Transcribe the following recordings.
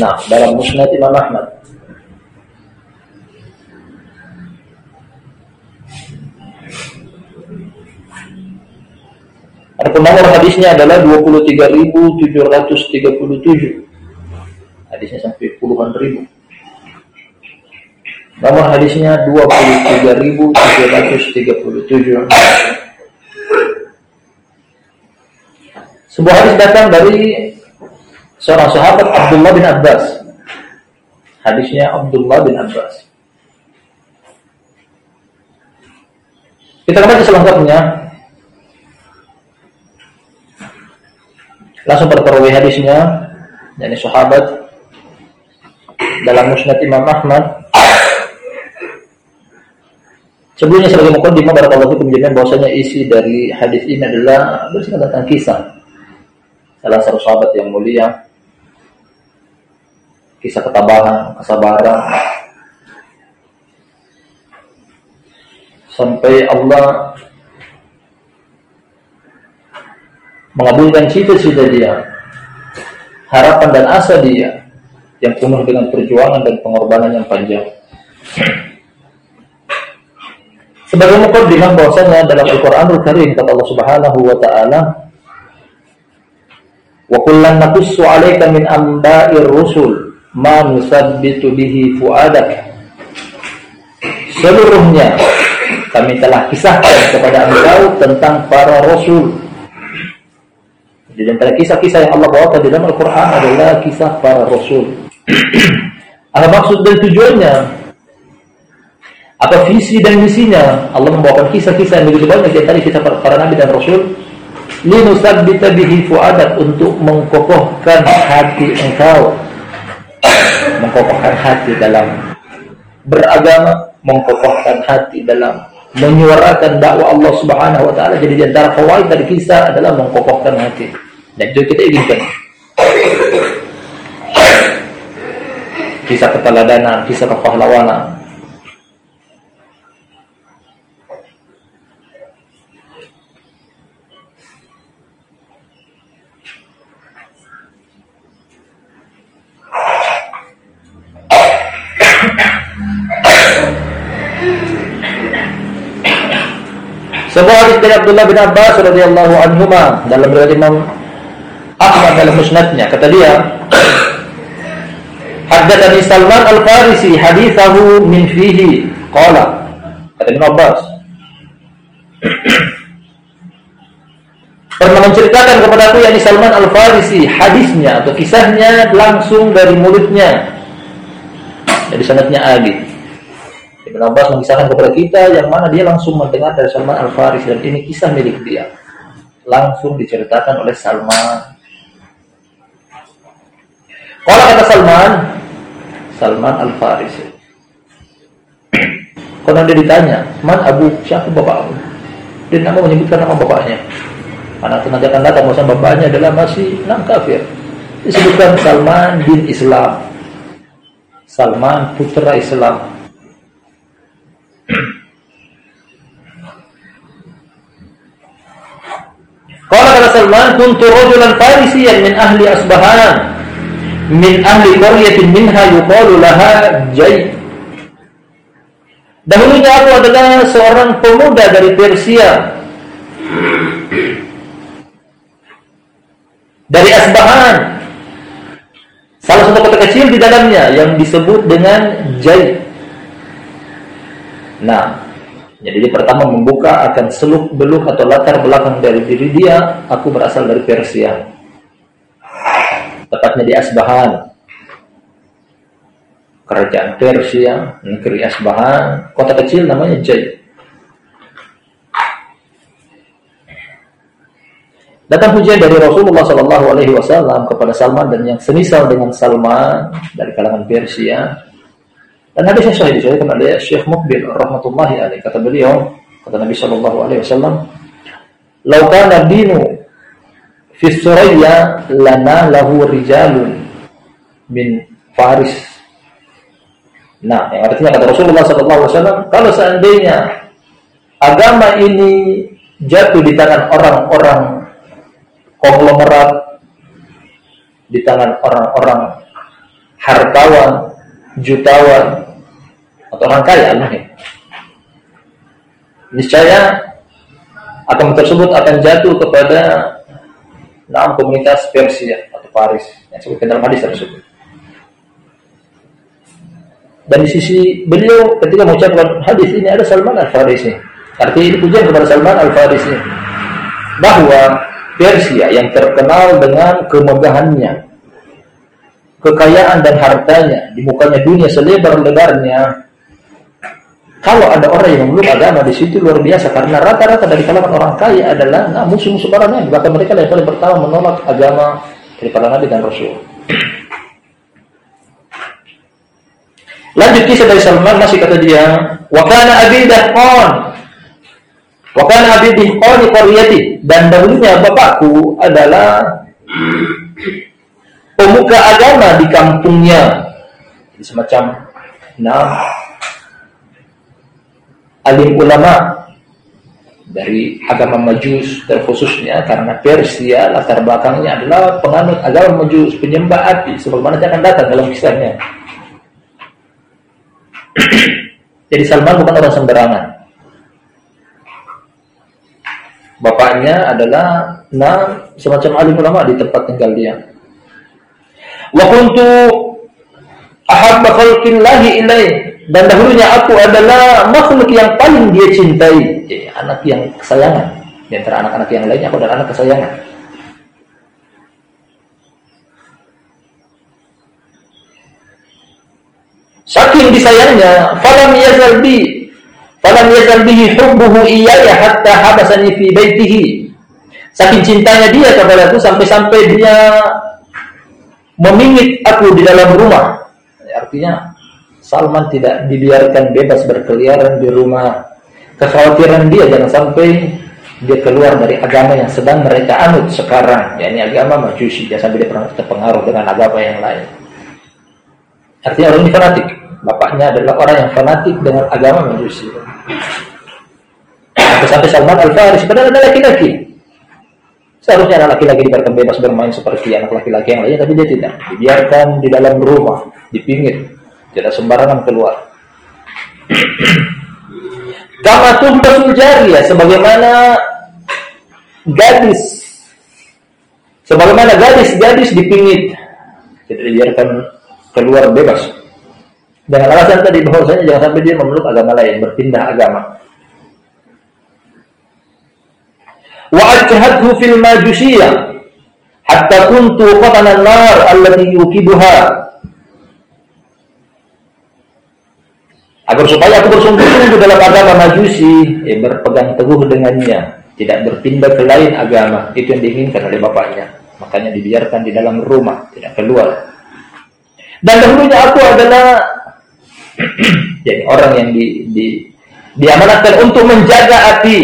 Nah, dalam Musnad Imam Ahmad. Adapun nomor hadisnya adalah 23.737. Hadisnya sampai puluhan ribu. Nomor hadisnya 23.737. Sebuah hadis datang dari seorang sahabat Abdullah bin Abbas. Hadisnya Abdullah bin Abbas. Kita baca selengkapnya. Langsung berperawi hadisnya yakni sahabat dalam Musnad Imam Ahmad Sebelumnya sebagai mukadimah barakallahu fikum menjadikan bahwasanya isi dari hadis ini adalah bersifat tentang kisah salah satu sahabat yang mulia kisah ketabahan, kesabaran. Sampai Allah mengabulkan cita-cita dia harapan dan asa dia yang penuh dengan perjuangan dan pengorbanan yang panjang. Sebagai mukadimah bahwasanya dalam Al-Qur'anul Karim kata Allah Subhanahu wa taala wa kullan naqussu 'alaika min amba'ir rusul ma nusabbitu bihi fu'adak seluruhnya kami telah kisahkan kepada engkau tentang para rasul jadi antara kisah-kisah yang Allah bawakan di dalam Al-Quran adalah kisah para rasul. Apa maksud dan tujuannya? Apa visi dan misinya? Allah membawakan kisah-kisah yang begitu banyak di antara kisah para nabi dan rasul. Linusabbita bihi fu'adak untuk mengkokohkan hati engkau. Mengkokohkan hati dalam beragama, mengkokohkan hati dalam menyuarakan dakwah Allah Subhanahu wa taala. Jadi di antara fawaid dari kisah adalah mengkokohkan hati. Dan itu kita inginkan. Kisah keteladanan, kisah kepahlawanan. Dari Abdullah bin Abbas radhiyallahu anhu dalam riwayat Imam Ahmad dalam musnadnya. Kata dia Haddatsani Salman Al-Farisi hadithahu min fihi. Qala kata Ibn Abbas pernah menceritakan kepada aku yakni Salman Al-Farisi hadisnya atau kisahnya langsung dari mulutnya. Dari sanadnya Ali Ibn Abbas mengisahkan kepada kita yang mana dia langsung mendengar dari Salman Al-Farisi dan ini kisah milik dia. Langsung diceritakan oleh Salman. Kalau kata Salman, Salman Al-Farisi. Kalau dia ditanya, Man Abu, siapa bapakmu? Dia nama menyebutkan nama bapaknya. Karena tenaga akan datang, bahwa bapaknya adalah masih enam kafir. Disebutkan Salman bin Islam. Salman putra Islam. Qala Salman, kuntu rajulan farisiyan min ahli Asbahan. Min ahli qaryatin minha yuqalu laha Jay. Dahulunya aku adalah seorang pemuda dari Persia. Dari Asbahan. Salah satu kota kecil di dalamnya yang disebut dengan Jay. Nah, jadi pertama membuka akan seluk beluk atau latar belakang dari diri dia. Aku berasal dari Persia. Tepatnya di Asbahan. Kerajaan Persia, negeri Asbahan, kota kecil namanya Jai. Datang pujian dari Rasulullah Shallallahu Alaihi Wasallam kepada Salman dan yang semisal dengan Salman dari kalangan Persia dan hadisnya sahih disebutkan oleh Syekh Mukbil rahmatullahi alaih. Kata beliau, kata Nabi sallallahu alaihi wasallam, "Lau kana dinu fi Suraya lana lahu rijalun min Faris." Nah, yang artinya kata Rasulullah sallallahu alaihi wasallam, kalau seandainya agama ini jatuh di tangan orang-orang konglomerat di tangan orang-orang hartawan, jutawan, atau orang kaya almuhim. Niscaya akan tersebut akan jatuh kepada enam komunitas Persia atau Paris yang disebutkan dalam hadis tersebut. Dan di sisi beliau ketika mengucapkan hadis ini ada Salman Al Farisi. Artinya ini pujian kepada Salman Al Farisi bahwa Persia yang terkenal dengan kemegahannya, kekayaan dan hartanya di mukanya dunia selebar-lebarnya kalau ada orang yang memeluk agama di situ luar biasa karena rata-rata dari kalangan orang kaya adalah nah, musuh-musuh para nabi. Bahkan mereka yang paling pertama menolak agama dari para nabi dan rasul. Lanjut kisah dari Salman masih kata dia, "Wa kana abi dahqan." Wa kana abi dan dahulunya bapakku adalah pemuka agama di kampungnya. Semacam nah alim ulama dari agama Majus terkhususnya karena Persia latar belakangnya adalah penganut agama Majus penyembah api sebagaimana akan datang dalam kisahnya. Jadi Salman bukan orang sembarangan. Bapaknya adalah nah semacam alim ulama di tempat tinggal dia. Wa kuntu ahabba khalqillahi ilaih dan dahulunya aku adalah makhluk yang paling dia cintai. Eh, anak yang kesayangan. Di antara anak-anak yang lainnya aku adalah anak kesayangan. Saking disayangnya falam yazal bi falam yazal bihi hubbuhu iyaya hatta habasani fi baitihi. Saking cintanya dia kepada aku sampai-sampai dia memingit aku di dalam rumah. Artinya Salman tidak dibiarkan bebas berkeliaran di rumah. Kekhawatiran dia jangan sampai dia keluar dari agama yang sedang mereka anut sekarang, yakni agama Majusi, jangan sampai dia terpengaruh dengan agama yang lain. Artinya orang ini fanatik. Bapaknya adalah orang yang fanatik dengan agama Majusi. Sampai Salman Al-Faris, padahal adalah laki-laki. Seharusnya anak laki-laki dibiarkan bebas bermain seperti anak laki-laki yang lainnya, tapi dia tidak. Dibiarkan di dalam rumah, di pinggir, tidak sembarangan keluar. Kama tuhbatul jariyah sebagaimana gadis sebagaimana gadis-gadis dipingit tidak dibiarkan keluar bebas. Dengan alasan tadi bahwasanya jangan sampai dia memeluk agama lain berpindah agama. Wa ajhadhu fil majusiyah hatta kuntu qatana an-nar allati yukibuha agar supaya aku bersungguh-sungguh dalam agama majusi. Eh, berpegang teguh dengannya. Tidak berpindah ke lain agama. Itu yang diinginkan oleh bapaknya. Makanya dibiarkan di dalam rumah tidak keluar. Dan dahulunya aku adalah jadi orang yang di, di diamanatkan untuk menjaga api.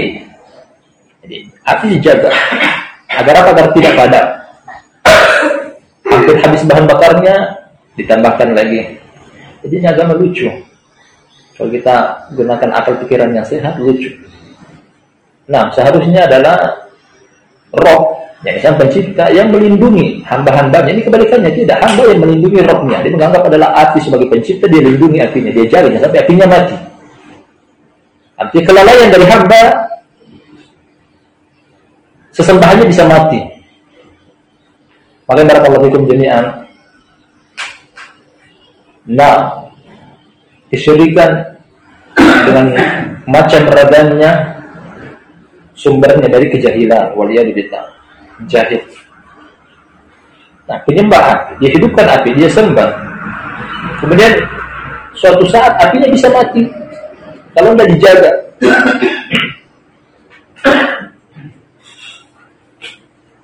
Jadi api dijaga agar apa? Agar tidak padam. Hampir habis bahan bakarnya ditambahkan lagi. Jadi ini agama lucu kalau kita gunakan akal pikiran yang sehat, lucu. Nah, seharusnya adalah roh yang sang pencipta yang melindungi hamba-hambanya. Ini kebalikannya tidak. Hamba yang melindungi rohnya. Dia menganggap adalah api sebagai pencipta, dia lindungi apinya. Dia jaga sampai apinya mati. Artinya kelalaian dari hamba sesembahannya bisa mati. Makanya barakallahu fikum jami'an. Nah, kesyirikan dengan macam ragamnya sumbernya dari kejahilan waliyadzubillah. Jahil. Nah penyembahan. Dia hidupkan api dia sembah. Kemudian suatu saat apinya bisa mati. Kalau tidak dijaga.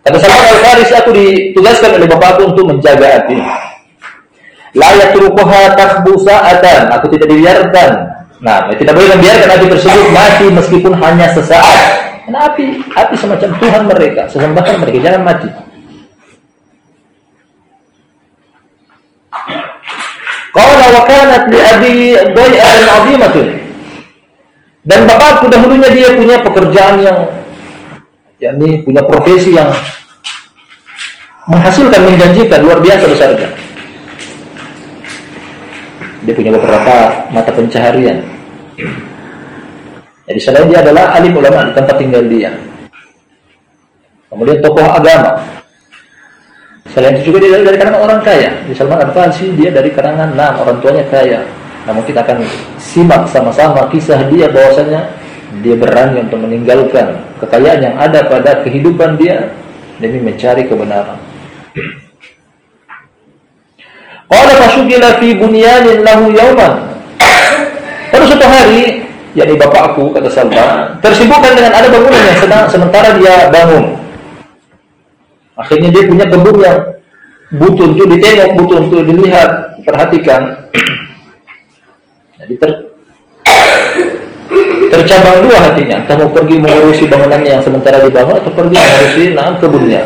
Kata Salman Al-Faris aku ditugaskan oleh bapakku untuk menjaga api layak yatrukuha takhbusa'atan aku tidak dibiarkan. Nah tidak boleh membiarkan api tersebut mati meskipun hanya sesaat. Karena api api semacam Tuhan mereka sesembahan mereka jangan mati. Qala wa kanat li abi dhai'atan dan bapakku dahulunya dia punya pekerjaan yang yakni punya profesi yang menghasilkan menjanjikan luar biasa besarnya Dia punya beberapa mata pencaharian. Jadi selain dia adalah alim ulama di tempat tinggal dia. Kemudian tokoh agama. Selain itu juga dia dari kalangan orang kaya. Di Salman Al-Farsi dia dari kalangan enam orang tuanya kaya. Namun kita akan simak sama-sama kisah dia bahwasanya dia berani untuk meninggalkan kekayaan yang ada pada kehidupan dia demi mencari kebenaran. Qala fasyugila fi bunyanin lahu yawman. Pada suatu hari, yakni bapakku kata Salman, tersibukkan dengan ada bangunan yang sedang sementara dia bangun. Akhirnya dia punya kebun yang butuh untuk ditengok, butuh untuk dilihat, perhatikan. Jadi ter, tercabang dua hatinya, mau pergi mengurusi bangunannya yang sementara dibangun atau pergi mengurusi nah, kebunnya.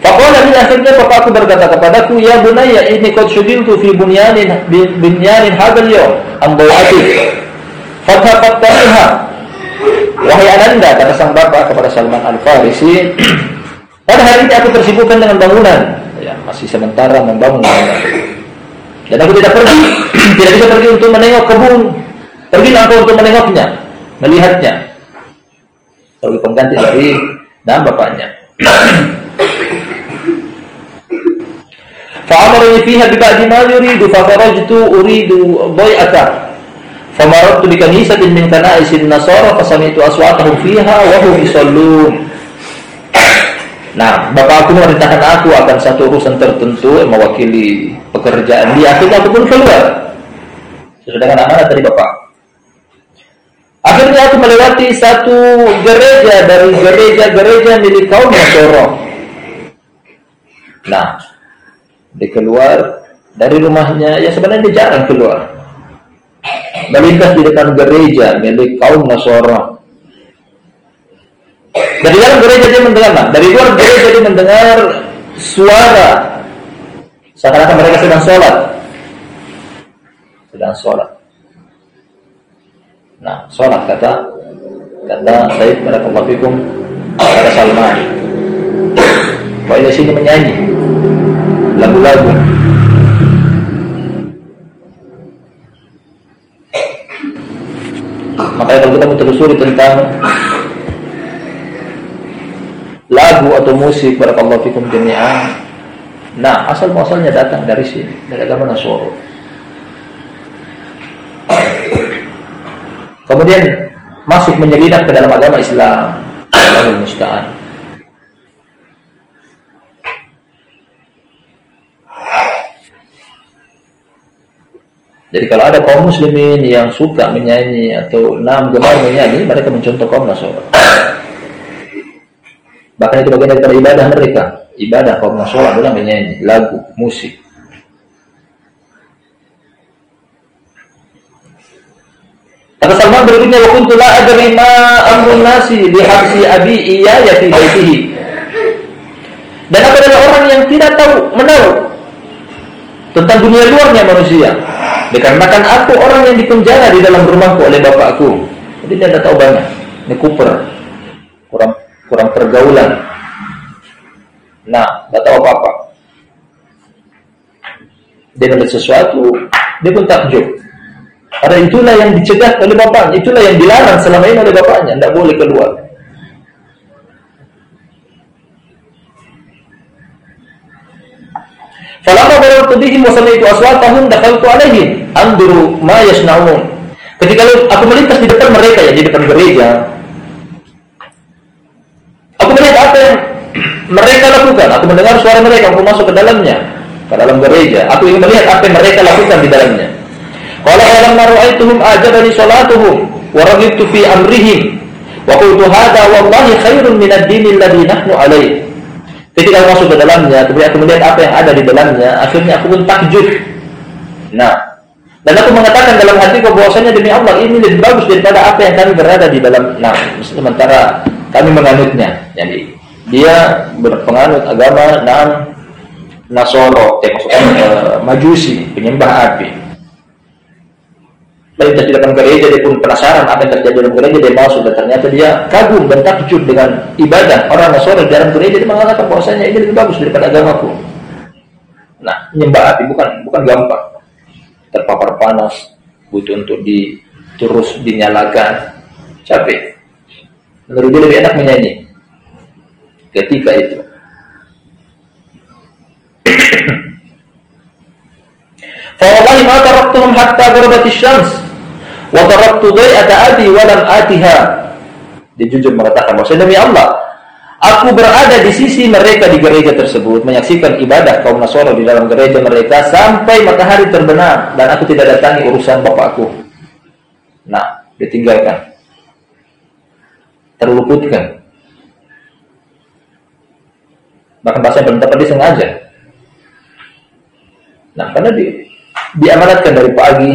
Faqala min akhirnya bapakku berkata kepadaku, "Ya bunayya, ini qad shudiltu fi bunyanin bunyanin hadzal yawm am bawatik." Fathafattaha. Wahai ananda, kata sang bapak kepada Salman Al-Farisi, pada hari ini aku tersibukkan dengan bangunan. Ya, masih sementara membangun. Dan aku tidak pergi, tidak bisa pergi untuk menengok kebun. Pergi aku untuk menengoknya, melihatnya. Sebagai pengganti dari nama bapaknya. فأمرني فيها ببعد ما يريد فخرجت أريد ضيئته فمررت بكنيسة من كنائس النصارى فسمعت أصواتهم فيها وهم يصلون Nah, bapak aku memerintahkan aku akan satu urusan tertentu yang mewakili pekerjaan dia. Akhirnya aku pun keluar. Sesuai dengan amanah tadi bapak. Akhirnya aku melewati satu gereja dari gereja-gereja milik kaum Nasoro. Nah, dia keluar dari rumahnya, ya sebenarnya dia jarang keluar. Melintas di depan gereja milik kaum Nasoro. Dari dalam gereja dia mendengar, nah, dari luar gereja dia mendengar suara seakan-akan mereka sedang sholat. Sedang sholat. Nah, sholat kata kata Said Barakallahu Fikum kata Salman. Bahwa sini menyanyi lagu-lagu. Makanya kalau kita telusuri tentang lagu atau musik barakallahu fikum jami'an. Nah, asal muasalnya datang dari sini, dari agama Nasoro. Kemudian masuk menyelinap ke dalam agama Islam. Allahul musta'an. Jadi kalau ada kaum muslimin yang suka menyanyi atau enam gemar menyanyi, mereka mencontoh kaum Nasoro. Bahkan itu bagian daripada ibadah mereka. Ibadah kaum Nasoro adalah menyanyi, lagu, musik. Kata Salman berikutnya, wa kuntu la amrun nasi bihabsi abi iya ya fi baitihi. Dan aku adalah orang yang tidak tahu, menahu tentang dunia luarnya manusia. Dikarenakan aku orang yang dipenjara di dalam rumahku oleh bapakku. Jadi dia tahu banyak. Ini kuper. Kurang kurang pergaulan. Nah, tidak tahu apa-apa. Dia melihat sesuatu, dia pun takjub. Karena itulah yang dicegah oleh bapaknya, itulah yang dilarang selama ini oleh bapaknya, tidak boleh keluar. Falamma marartu bihim wa sami'tu aswatahum dakhaltu alaihim anduru ma yasnaun. Ketika aku melintas di depan mereka ya di depan gereja, aku melihat apa yang mereka lakukan. Aku mendengar suara mereka, aku masuk ke dalamnya, ke dalam gereja. Aku ingin melihat apa yang mereka lakukan di dalamnya. Qala falamma ra'aituhum ajabani salatuhum wa raghibtu fi amrihim wa qultu hadha wallahi khairun min ad-din alladhi nahnu alayhi. Ketika aku masuk ke dalamnya, kemudian aku melihat apa yang ada di dalamnya, akhirnya aku pun takjub. Nah, dan aku mengatakan dalam hatiku bahwasanya demi Allah ini lebih bagus daripada apa yang kami berada di dalam. Nah, sementara kami menganutnya. Jadi dia berpenganut agama nam Nasoro, maksudnya eh, Majusi, penyembah api melintas di depan gereja dia pun penasaran apa yang terjadi dalam gereja dia masuk dan ternyata dia kagum dan takjub dengan ibadah orang Nasrani dalam gereja dia mengatakan bahwasanya ini lebih bagus daripada agamaku Nah, menyembah api bukan bukan gampang. Terpapar panas, butuh untuk di terus dinyalakan, capek. Menurut dia lebih enak menyanyi. Ketika itu. Fawallahi ma taraktuhum hatta gharabatis syams wa taraktu dhai'ata abi wa lam atiha. Dia jujur mengatakan bahwa demi Allah, aku berada di sisi mereka di gereja tersebut menyaksikan ibadah kaum Nasara di dalam gereja mereka sampai matahari terbenam dan aku tidak datangi urusan bapakku. Nah, ditinggalkan. Terluputkan. Bahkan bahasa yang bertepati sengaja. Nah, karena di, diamanatkan dari pagi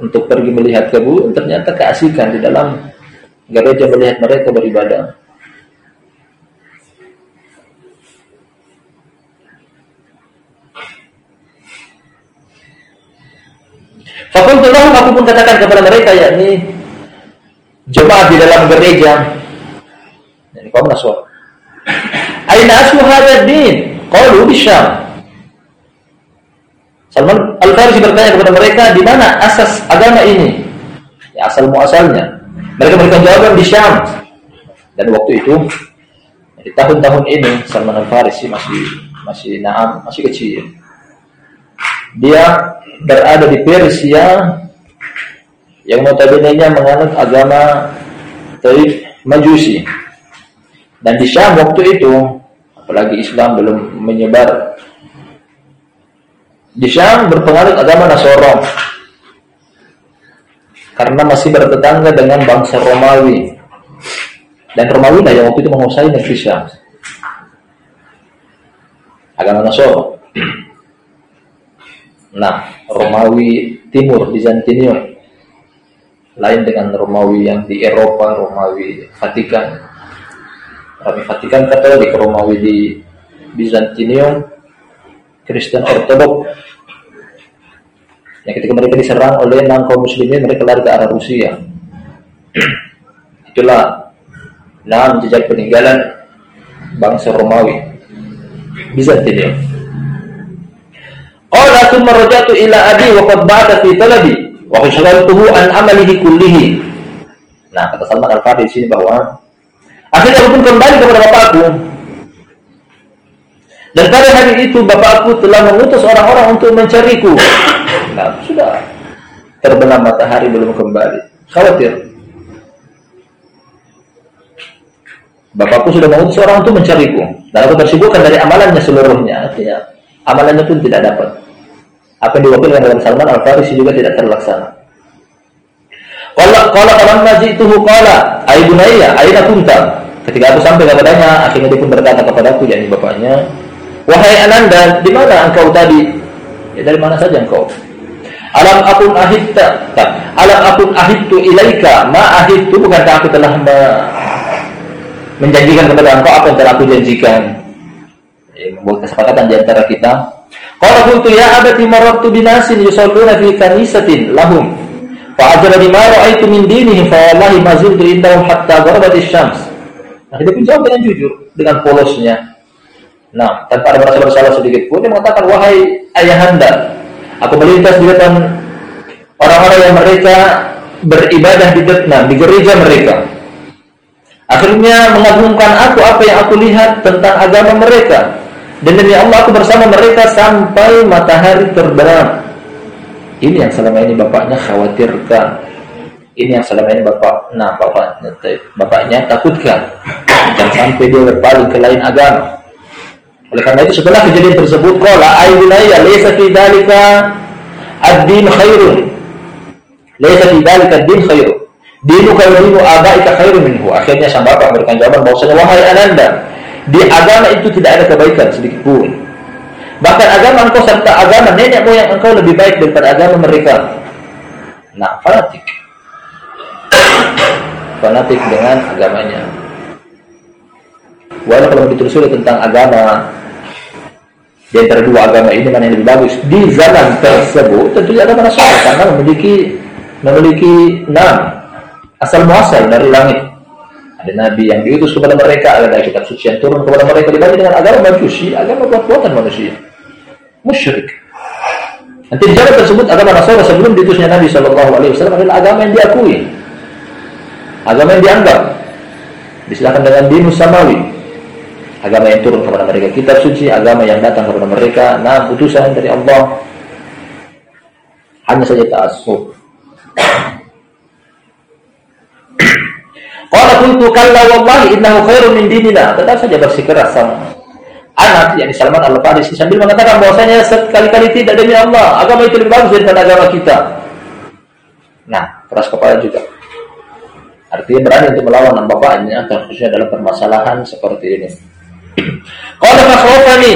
untuk pergi melihat kebun, ternyata keasikan di dalam gereja melihat mereka beribadah. Fakultu lahum aku pun katakan kepada mereka yakni jemaah di dalam gereja. Ini kaum Nasr. Aina aslu hadha din? Qalu bisyam. Salman Al-Farisi bertanya kepada mereka, di mana asas agama ini? Ya, asal muasalnya. Mereka memberikan jawaban di Syam. Dan waktu itu, di tahun-tahun ini, Salman Al-Farisi masih masih naam, masih kecil. Dia berada di Persia yang notabene menganut agama Taif Majusi. Dan di Syam waktu itu, apalagi Islam belum menyebar di Syam berpengaruh agama Nasoro. Karena masih bertetangga dengan bangsa Romawi. Dan Romawi lah yang waktu itu menguasai negeri Syam agama Nasoro. Nah Romawi Timur Bizantinium lain dengan Romawi yang di Eropa Romawi Vatikan. Romawi Vatikan Katolik Romawi di Bizantinium Kristen Ortodok yang ketika mereka diserang oleh enam kaum muslimin mereka lari ke arah Rusia. Itulah enam jejak peninggalan bangsa Romawi. Bizantium Qala thumma rajatu ila abi wa qad ba'da fi talabi wa qad an amalihi kullihi. Nah kata Salman Al-Farisi di sini bahwa akhirnya aku pun kembali kepada bapakku dan pada hari itu bapakku telah mengutus orang-orang untuk mencariku. Nah, sudah terbenam matahari belum kembali. Khawatir. Bapakku sudah mengutus orang untuk mencariku. Dan aku tersibukkan dari amalannya seluruhnya. Artinya, amalannya pun tidak dapat. Apa yang diwakilkan dalam Salman Al-Farisi juga tidak terlaksana. Kalau kalau kalau itu qala, "Ai bunayya, aina kunta?" Ketika aku sampai kepadanya, akhirnya dia pun berkata kepadaku, yakni bapaknya, Wahai Ananda, di mana engkau tadi? Ya dari mana saja engkau? Alam akun ahidta, alam akun ahidtu ilaika, ma ahidtu bukankah aku telah me menjanjikan kepada engkau apa yang telah aku janjikan? Ya, membuat kesepakatan di antara kita. Qala qultu ya abati marartu binasin yusalluna fi kanisatin lahum. Fa ajrani ma ra'aitu min dinihim fa wallahi ma ziltu hatta gharabat asy-syams. Nah, dia pun jawab dengan jujur, dengan polosnya. Nah, tanpa ada merasa bersalah sedikit pun, dia mengatakan, wahai ayahanda, aku melintas di depan orang-orang yang mereka beribadah di nah, di gereja mereka. Akhirnya mengagumkan aku apa yang aku lihat tentang agama mereka. Dan demi Allah aku bersama mereka sampai matahari terbenam. Ini yang selama ini bapaknya khawatirkan. Ini yang selama ini bapak, nah bapaknya, bapaknya takutkan. Jangan sampai dia berpaling ke lain agama. Oleh karena itu setelah kejadian tersebut qala ay bunayya laysa fi dzalika ad-din khairun. Laysa fi dzalika ad-din khairun. Dinu kaya dinu abaika khairun minhu. Akhirnya sang bapak memberikan jawaban bahwasanya wahai ananda, di agama itu tidak ada kebaikan sedikit pun. Bahkan agama engkau serta agama nenek moyang engkau lebih baik daripada agama mereka. Nah, fanatik. fanatik dengan agamanya. Walau kalau ditelusuri tentang agama di antara dua agama ini mana yang lebih bagus? Di zaman tersebut tentunya agama Nasrani karena memiliki memiliki enam. Asal muasal dari langit. Ada nabi yang diutus kepada mereka ada kitab suci yang turun kepada mereka dibanding dengan agama manusia agama buat-buatan manusia. Musyrik. Nanti di zaman tersebut agama Nasrani sebelum diutusnya Nabi Wasallam adalah agama yang diakui, agama yang dianggap. Disilahkan dengan dinus samawi, agama yang turun kepada mereka, kitab suci, agama yang datang kepada mereka, nah putusan dari Allah. Hanya saja ta'assub. Qala kuntu kalla wallahi innahu khairun min dinina. Tetap saja bersikeras sang anak yang Salman Al-Farisi sambil mengatakan bahwasanya sekali-kali tidak demi Allah, agama itu lebih bagus daripada agama kita. Nah, keras kepala juga. Artinya berani untuk melawan bapaknya, khususnya dalam permasalahan seperti ini. Qala fasawfani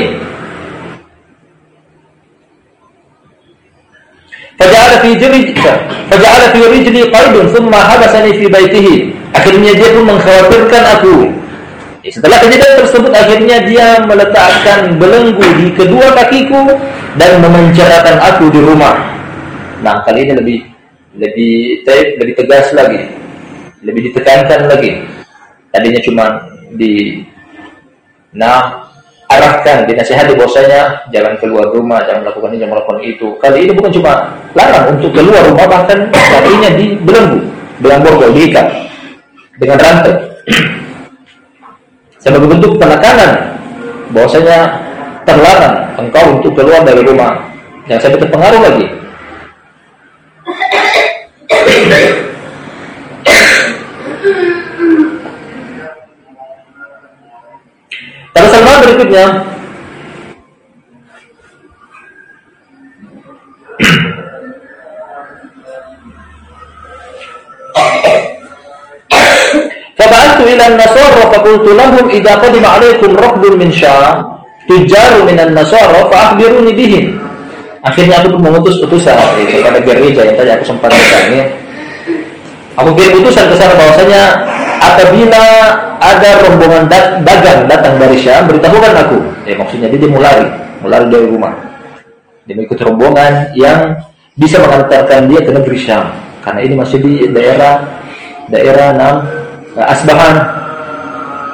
Faja'ala fi jiri Faja'ala fi rijli qaidun Thumma habasani fi baitihi Akhirnya dia pun mengkhawatirkan aku. Setelah kejadian tersebut Akhirnya dia meletakkan belenggu Di kedua kakiku Dan memenjarakan aku di rumah. Nah kali ini lebih Lebih lebih tegas lagi. Lebih ditekankan lagi. Tadinya cuma di Nah arahkan dinasihati bahwasanya jangan keluar rumah, jangan melakukan ini, jangan melakukan itu. Kali ini bukan cuma larang untuk keluar rumah, bahkan kakinya dibelenggu, belenggu diikat dengan rantai. Sebagai bentuk penekanan bahwasanya terlarang engkau untuk keluar dari rumah. Yang saya terpengaruh lagi. Berikutnya Faba'atu ila faqultu lahum idza qadima 'alaykum min Syam tujaru bihim. Akhirnya aku mengutus utusan kepada gereja yang tadi aku sempat ya. Aku kirim utusan ke sana bahwasanya apabila ada rombongan dagang datang dari Syam, beritahukan aku. Ya, maksudnya dia, dia mau lari, mau lari dari rumah. Dia mengikuti rombongan yang bisa mengantarkan dia ke negeri Syam. Karena ini masih di daerah daerah Nam eh, Asbahan.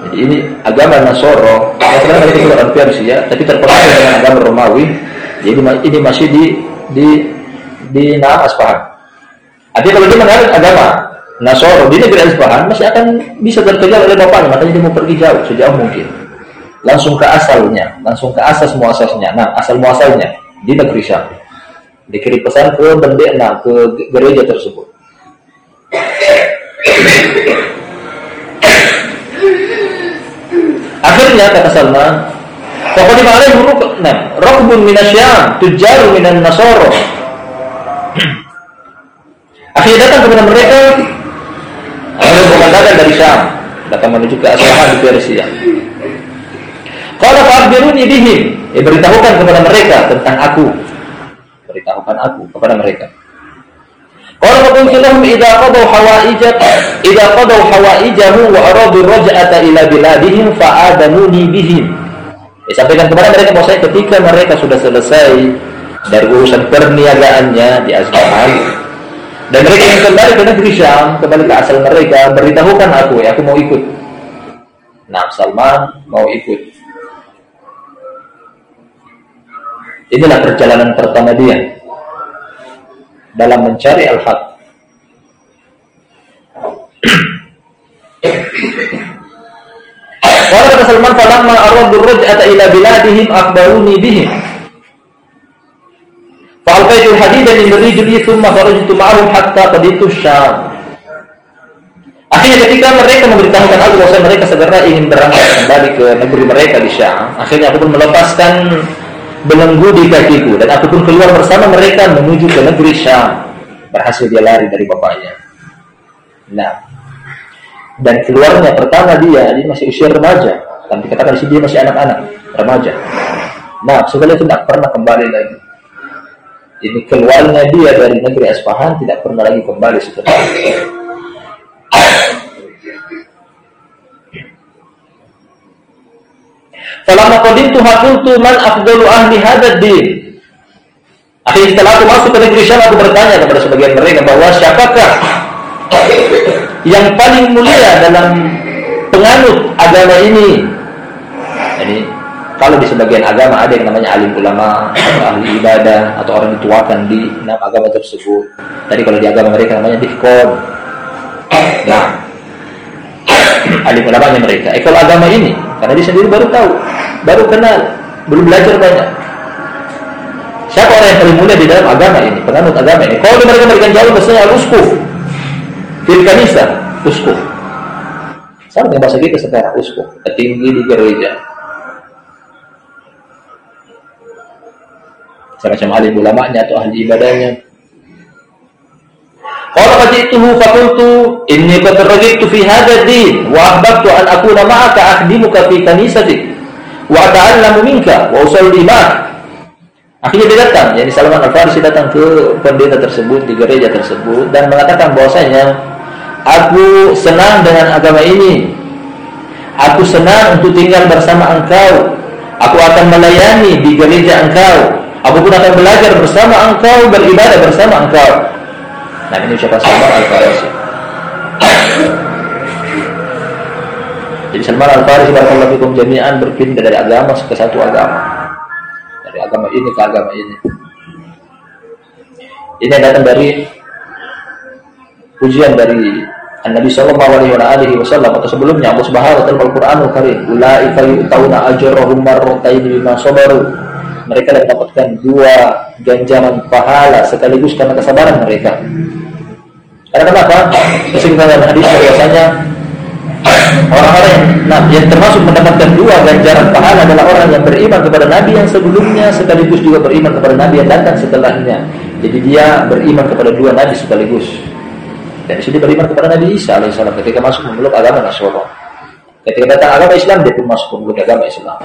Jadi ini agama Nasoro. Ya, sebenarnya mereka orang Persia, tapi terpengaruh dengan agama Romawi. Jadi ini masih di di di Nam Asbahan. Artinya kalau dia menganut agama Nasoro di negeri Isfahan masih akan bisa terkejar oleh bapaknya, makanya dia mau pergi jauh, sejauh mungkin. Langsung ke asalnya, langsung ke asas muasasnya. Nah, asal muasalnya di negeri Syam. Dikirim pesan ke bendera, ke gereja tersebut. Akhirnya kata Salman, Pokoknya alaihim rukun, nah, rukbun minasyam, tujaru minan nasoro. Akhirnya datang kepada mereka rombongan datang dari Syam, datang menuju ke Asbahan di Persia. Kalau fa'abiruni bihim, ya beritahukan kepada mereka tentang aku. Beritahukan aku kepada mereka. Kalau qultu lahum idza qadaw hawaijat idza qadaw hawaijahu wa aradu raj'ata ila biladihim fa'adanuni bihim. Ya, sampaikan kepada mereka bahwa ketika mereka sudah selesai dari urusan perniagaannya di Asbahan, dan mereka yang kembali ke negeri Syam, kembali ke asal mereka, beritahukan aku, ya aku mau ikut. Nah, Salman mau ikut. Inilah perjalanan pertama dia dalam mencari al-haq. Kata Salman, "Falamma aradu raj'ata ila biladihim akhbaruni bihim." Fa'alqaitu hadidan min rijli thumma kharajtu ma'ahum hatta qaditu Syam. Akhirnya ketika mereka memberitahukan aku bahwa mereka segera ingin berangkat kembali ke negeri mereka di Syam, akhirnya aku pun melepaskan belenggu di kakiku dan aku pun keluar bersama mereka menuju ke negeri Syam. Berhasil dia lari dari bapaknya. Nah, dan keluarnya pertama dia, dia masih usia remaja. Dan dikatakan di sini dia masih anak-anak, remaja. Nah, setelah itu tidak pernah kembali lagi. Ini keluarnya dia dari negeri Aspahan tidak pernah lagi kembali setelah itu. Falamma qadimtu haqultu man afdalu ahli hadad din. Akhirnya setelah aku masuk ke negeri Syam aku bertanya kepada sebagian mereka bahwa siapakah yang paling mulia dalam penganut agama ini. Kalau di sebagian agama ada yang namanya alim ulama ahli ibadah atau orang dituakan di enam agama tersebut. Tadi kalau di agama mereka namanya dihkon. Nah, alim ulamanya mereka. Eh agama ini, karena dia sendiri baru tahu, baru kenal, belum belajar banyak. Siapa orang yang paling mulia di dalam agama ini, penganut agama ini? Kalau mereka memberikan jawab, biasanya al-uskuf. Fil kanisa, uskuf. Sama dengan bahasa kita sekarang, uskuf. Tertinggi di gereja. Sama-sama alim ulamanya atau ahli ibadahnya. Qala fajituhu faqultu inni qad ragibtu fi hadha din wa ahbabtu an akuna ma'aka akhdimuka fi kanisatik wa ata'allamu minka wa usalli ma'ak. Akhirnya dia datang, yakni Salman Al-Farisi datang ke pendeta tersebut di gereja tersebut dan mengatakan bahwasanya aku senang dengan agama ini. Aku senang untuk tinggal bersama engkau. Aku akan melayani di gereja engkau. Aku pun akan belajar bersama engkau, beribadah bersama engkau. Nah ini ucapan Salman Al-Farisi. Jadi Salman Al-Farisi barakallahu fikum jami'an berpindah dari agama ke satu agama. Dari agama ini ke agama ini. Ini datang dari pujian dari Nabi sallallahu alaihi wasallam atau sebelumnya Allah Subhanahu wa taala Al-Qur'anul Karim, "Ulaika yu'tauna ajrahum marratayn bima sabaru." Mereka mendapatkan dua ganjaran pahala sekaligus karena kesabaran mereka. Karena kenapa? Kesimpulan hadis bahwasanya orang-orang yang, nah, yang termasuk mendapatkan dua ganjaran pahala adalah orang yang beriman kepada Nabi yang sebelumnya sekaligus juga beriman kepada Nabi yang datang setelahnya. Jadi dia beriman kepada dua Nabi sekaligus. Dan di sini beriman kepada Nabi Isa alaihissalam ketika masuk memeluk agama Nasrani. Ketika datang agama Islam dia pun masuk memeluk agama Islam.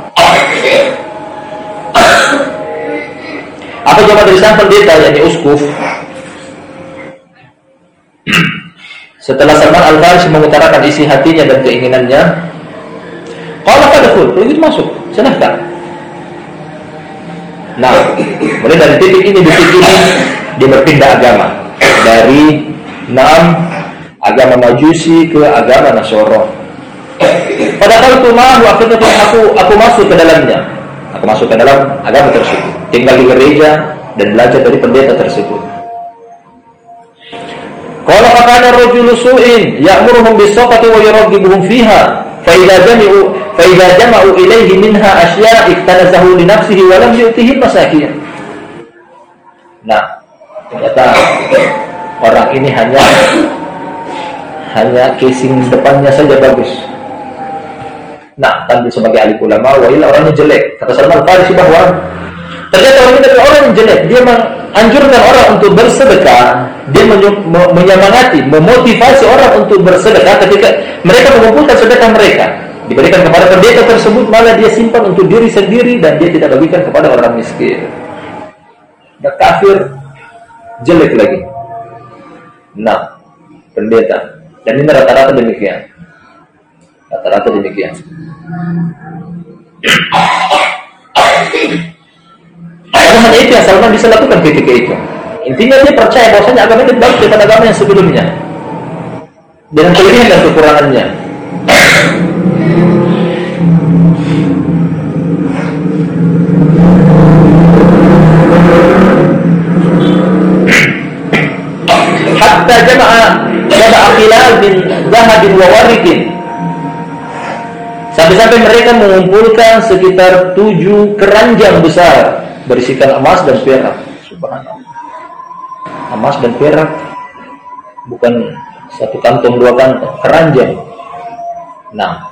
Apa dari sang pendeta yakni uskuf setelah Salman Al-Farisi mengutarakan isi hatinya dan keinginannya, kalau fadkhul, kalau itu masuk, silahkan. Nah, mulai dari titik ini, titik ini, dia berpindah agama. Dari enam agama Majusi ke agama Nasoro. Pada kali itu mahu akhirnya aku aku masuk ke dalamnya. Masuk ke dalam agama tersebut. Tinggal di gereja dan belajar dari pendeta tersebut. Qala fa kana rajulu su'in ya'muruhum bis-saqati wa yuraghibuhum fiha fa idza jami'u fa idza jama'u ilayhi minha asya' iktanazahu li nafsihi wa lam yu'tihi masakin. Nah, ternyata orang ini hanya hanya casing depannya saja bagus. Nah, tampil sebagai ahli ulama, wa orangnya jelek. Kata Salman Farisi bahwa ternyata orang ini orang yang jelek. Dia anjurkan orang untuk bersedekah, dia menyemangati, memotivasi orang untuk bersedekah ketika mereka mengumpulkan sedekah mereka. Diberikan kepada pendeta tersebut, malah dia simpan untuk diri sendiri dan dia tidak bagikan kepada orang miskin. Dan kafir jelek lagi. Nah, pendeta. Dan ini rata-rata demikian. Rata-rata demikian. Karena hanya itu yang Salman bisa lakukan ketika itu. Intinya dia percaya bahwasanya agama ini bagus daripada agama yang sebelumnya. Dengan kelebihan dan kekurangannya. Hatta jama'a jama'a khilal bin zahabin wa warikin. Sampai-sampai mereka mengumpulkan sekitar tujuh keranjang besar berisikan emas dan perak. Subhanallah. Emas dan perak bukan satu kantong dua kantong, keranjang. Nah,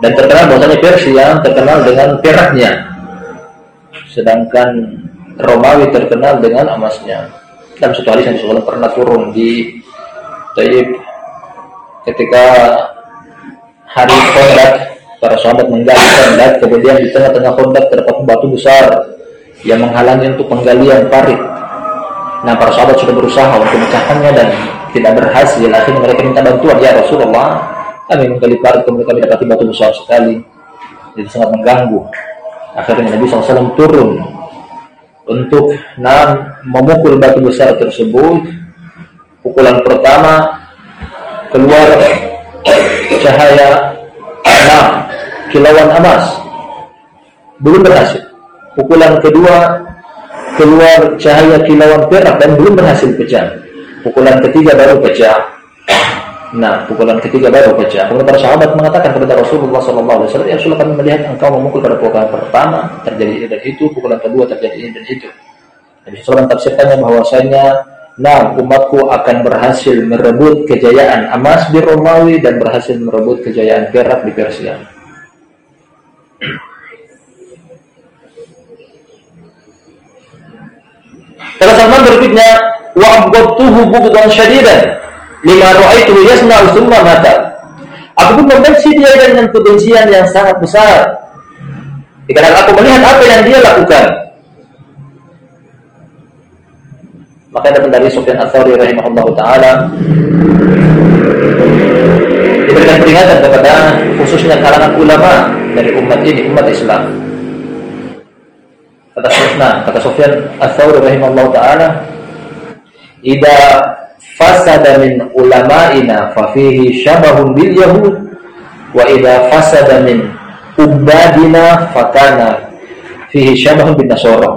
dan terkenal bahwasanya Persia terkenal dengan peraknya, sedangkan Romawi terkenal dengan emasnya. Dalam satu hadis yang pernah turun di Taib ketika hari Kondak para sahabat menggali kondak, kemudian di tengah-tengah kondak terdapat batu besar yang menghalangi untuk penggalian parit. Nah, para sahabat sudah berusaha untuk memecahkannya dan tidak berhasil. Akhirnya mereka minta bantuan, ya Rasulullah, kami menggali parit, kemudian kami dapati batu besar sekali. Jadi sangat mengganggu. Akhirnya Nabi SAW turun untuk nah, memukul batu besar tersebut. Pukulan pertama keluar cahaya enam kilauan emas. Belum berhasil. Pukulan kedua keluar cahaya kilauan perak dan belum berhasil pecah. Pukulan ketiga baru pecah. Nah, pukulan ketiga baru pecah. Kemudian para sahabat mengatakan kepada Rasulullah SAW, Ya Rasulullah kami melihat engkau memukul pada pukulan pertama, terjadi ini dan itu, pukulan kedua terjadi ini dan itu. Nabi SAW tafsirkannya bahwasanya Nah, umatku akan berhasil merebut kejayaan emas di Romawi dan berhasil merebut kejayaan perak di Persia. Kata Salman berikutnya, wa abghadtuhu bughdan syadidan lima ra'aitu yasna'u thumma mata. Aku pun membenci dia dengan kebencian yang sangat besar. Dikarenakan aku melihat apa yang dia lakukan. Maka datang dari Sufyan Ats-Tsauri rahimahullah taala diberikan peringatan kepada khususnya kalangan ulama dari umat ini, umat Islam. Kata Sufyan, kata Sufyan Ats-Tsauri rahimahullah taala, "Idza fasada min ulama'ina fa fihi syabahun bil yahud wa idza fasada min ubadina fakana fihi syabahun bin nasara."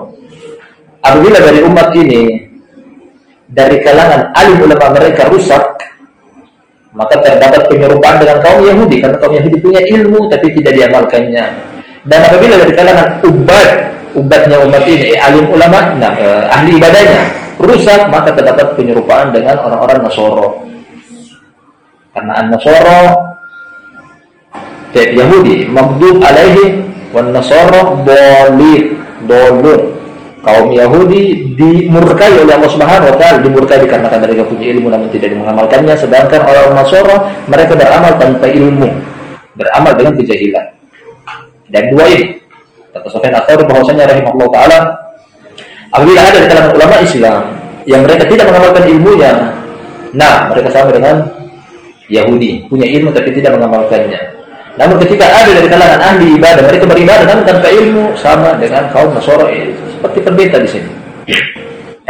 Apabila dari umat ini dari kalangan alim ulama mereka rusak, maka terdapat penyerupaan dengan kaum Yahudi karena kaum Yahudi punya ilmu tapi tidak diamalkannya. Dan apabila dari kalangan ubad, ubadnya umat ini, eh, alim ulama, nah, eh, ahli ibadahnya rusak, maka terdapat penyerupaan dengan orang-orang Nasoro. Karena An-Nasoro Yahudi, mabdub alaihi wan Nasoro boleh dolun kaum Yahudi dimurkai oleh Allah Subhanahu wa taala, dimurkai dikarenakan mereka punya ilmu namun tidak mengamalkannya, sedangkan orang Nasara mereka beramal tanpa ilmu, beramal dengan kejahilan. Dan dua ini kata Sufyan Ats-Tsauri bahwasanya rahimahullah taala apabila ada di kalangan ulama Islam yang mereka tidak mengamalkan ilmunya, nah mereka sama dengan Yahudi, punya ilmu tapi tidak mengamalkannya. Namun ketika ada dari kalangan ahli ibadah, mereka beribadah namun tanpa ilmu sama dengan kaum Nasara itu seperti pendeta di sini. Ya.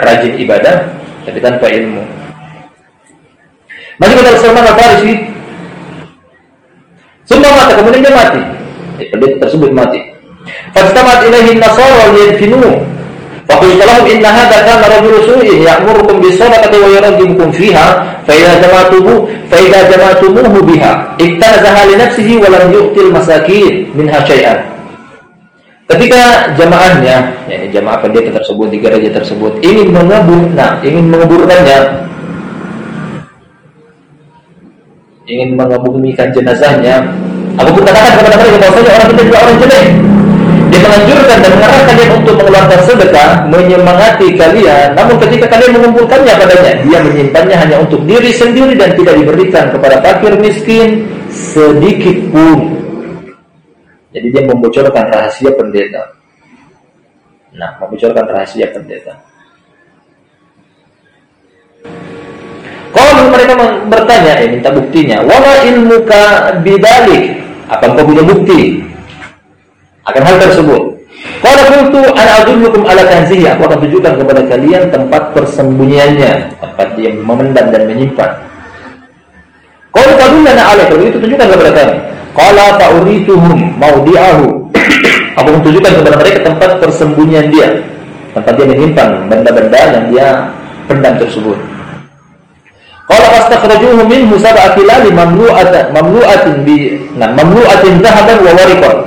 Rajin ibadah tapi tanpa ilmu. Maka bersama apa di sini? Semua mata kemudian dia mati ya, Pendeta tersebut mati Fajtamat ilaihi nasara liyanfinu Fakulta lahum inna hadha kana rajul su'ih ya'murukum bisadaqati wa yurajimukum fiha fa idza jama'tuhu fa idza jama'tumuhu biha ittanazaha li nafsihi wa Yuktil yu'til masakin minha syai'an Ketika jamaahnya, yakni jamaah pendeta tersebut di gereja tersebut ingin mengubur, nah ingin menguburkannya, ingin mengebumikan jenazahnya, aku pun katakan kepada mereka bahwasanya orang kita juga orang jelek, dia menganjurkan dan mengarahkan dia untuk mengeluarkan sedekah, menyemangati kalian. Namun ketika kalian mengumpulkannya padanya, dia menyimpannya hanya untuk diri sendiri dan tidak diberikan kepada fakir miskin sedikit pun. Jadi dia membocorkan rahasia pendeta. Nah, membocorkan rahasia pendeta. Kalau mereka bertanya, eh, minta buktinya. Wala ilmuka bidalik. Apa engkau punya bukti? akan hal tersebut. Kalau qultu ana adullukum ala kanzihi, aku akan tunjukkan kepada kalian tempat persembunyiannya, tempat dia memendam dan menyimpan. Kalau tadullana ala kalau itu tunjukkan kepada kami. Qala fa'urituhum maudi'ahu. Aku tunjukkan kepada mereka tempat persembunyian dia, tempat dia menyimpan benda-benda yang dia pendam tersebut. Qala fastakhrajuhu minhu sab'a kilali mamlu'atan bi nah mamlu'atin dhahaban wa wariqan.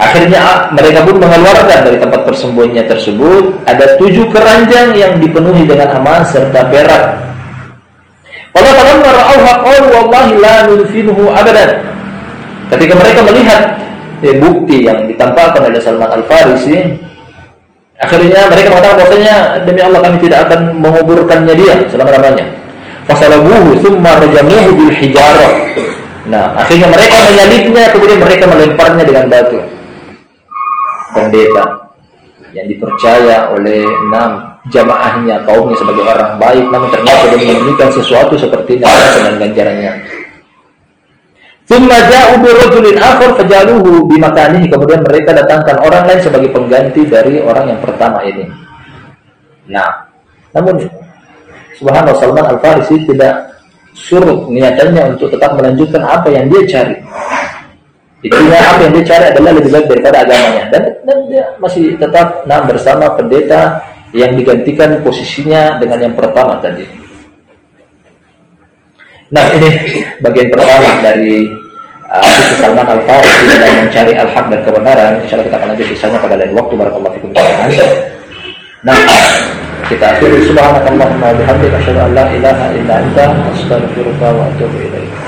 Akhirnya mereka pun mengeluarkan dari tempat persembunyian tersebut ada tujuh keranjang yang dipenuhi dengan emas serta perak. Kalau falamma ra'awha qalu wallahi la nulfinuhu abadan. Ketika mereka melihat ya, bukti yang ditampakkan oleh Salman Al-Farisi, akhirnya mereka mengatakan bahwasanya demi Allah kami tidak akan menguburkannya dia selama-lamanya. Fasalabuhu thumma rajamuhu bil hijarah. Nah, akhirnya mereka menyalibnya kemudian mereka melemparnya dengan batu pendeta yang dipercaya oleh enam jamaahnya kaumnya sebagai orang baik namun ternyata dia menyembunyikan sesuatu seperti ini dengan ganjarannya Thumma ja'u bi rajulin akhar fajaluhu bi makanihi kemudian mereka datangkan orang lain sebagai pengganti dari orang yang pertama ini. Nah, namun subhanallah Salman Al-Farisi tidak surut niatannya untuk tetap melanjutkan apa yang dia cari. Intinya apa yang dia cari adalah lebih baik daripada agamanya dan, dan dia masih tetap nah bersama pendeta yang digantikan posisinya dengan yang pertama tadi. Nah ini bagian pertama dari uh, Salman Al Farisi dalam mencari al-haq dan kebenaran. Insya kita akan lanjut kisahnya pada lain waktu. Barakallahu fikum. Nah, kita akhiri subhanakallahumma wa bihamdika asyhadu an la ilaha illa anta astaghfiruka wa atubu ilaik.